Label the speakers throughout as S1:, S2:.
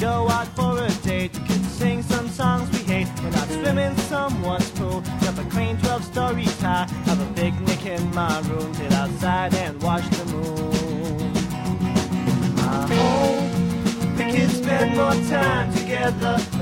S1: go out for a date. We could sing some songs we hate. We're not swimming someone's pool. Jump a crane 12 stories high. Have a picnic in my room. Sit outside and watch the moon. I hope we could spend more time together.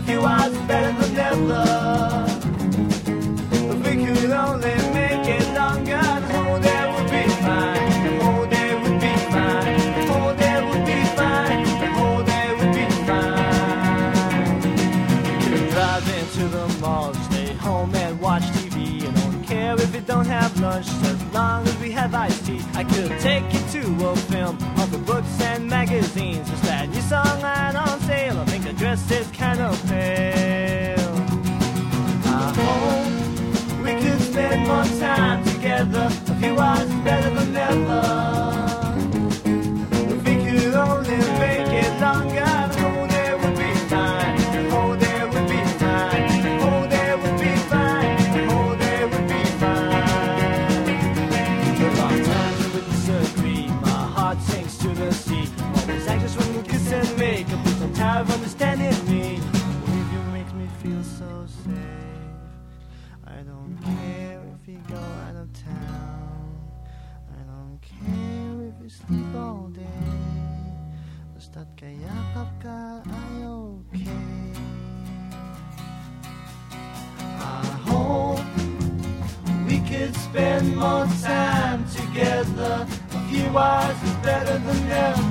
S1: As long as we have iced tea. I could take you to a film, all the books and magazines. Is that new song line on sale? I think the dress is kind of pale. I hope we could spend more time together. Of understanding me. With you makes me feel so safe. I don't care if you go out of town. I don't care if you sleep all day. Basta't kayakap ka, ay okay. I hope we could spend more time together. A few hours is better than never.